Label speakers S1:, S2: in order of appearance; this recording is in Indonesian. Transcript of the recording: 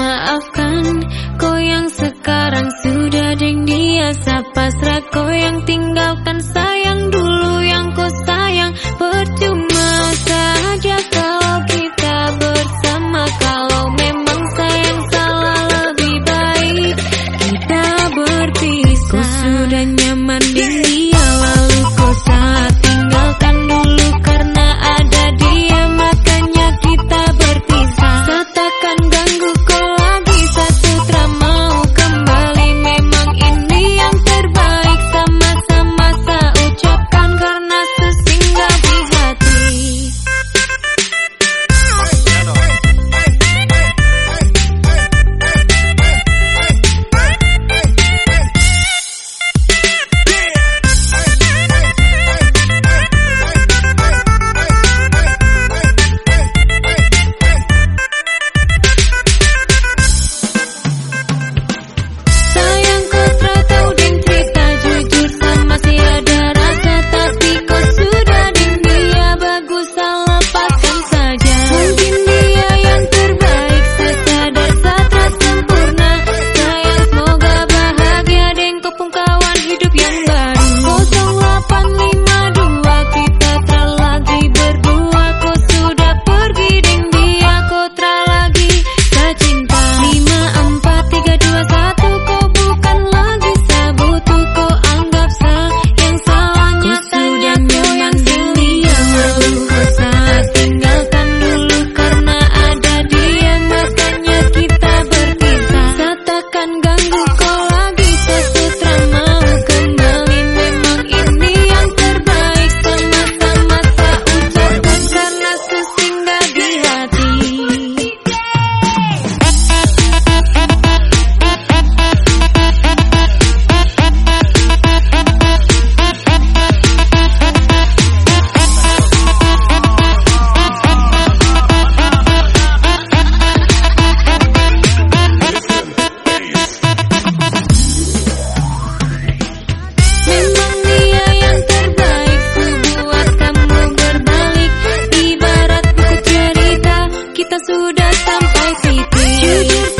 S1: Maafkan kau yang sekarang sudah deng dia. pasrah kau yang tinggalkan sayang dulu yang kau sayang. Percuma saja kalau kita bersama. Kalau memang sayang salah lebih baik kita berpisah. Kau sudah nyaman di you